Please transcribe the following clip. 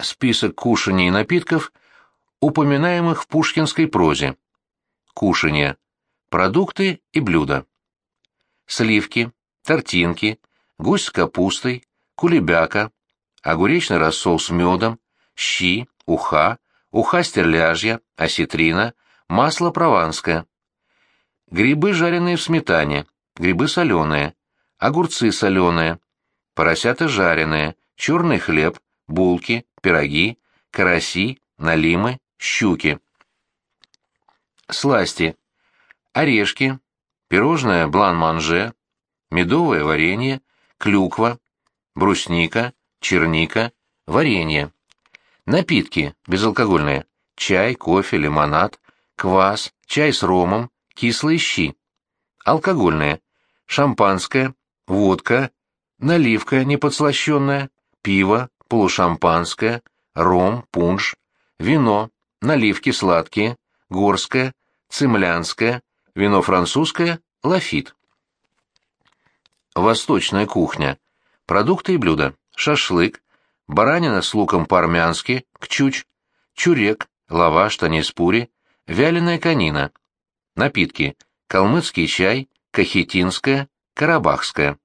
Список кушаний и напитков, упоминаемых в пушкинской прозе. Кушанье. Продукты и блюда. Сливки, тортинки, гусь с капустой, кулебяка, огуречный рассол с медом, щи, уха, уха стерляжья, осетрина, масло прованское. Грибы, жареные в сметане, грибы соленые, огурцы соленые, поросята жареные, черный хлеб, булки, пироги, караси, налимы, щуки. Сласти. Орешки, пирожное блан-манже, медовое варенье, клюква, брусника, черника, варенье. Напитки безалкогольные. Чай, кофе, лимонад, квас, чай с ромом, кислые щи. Алкогольные. Шампанское, водка, наливка неподслащенная, пиво, полушампанское, ром, пунш, вино, наливки сладкие, горское, цемлянское, вино французское, лафит. Восточная кухня. Продукты и блюда. Шашлык, баранина с луком по-армянски, кчуч, чурек, лаваш, танеспури, вяленая конина. Напитки. Калмыцкий чай, кахетинская, карабахская.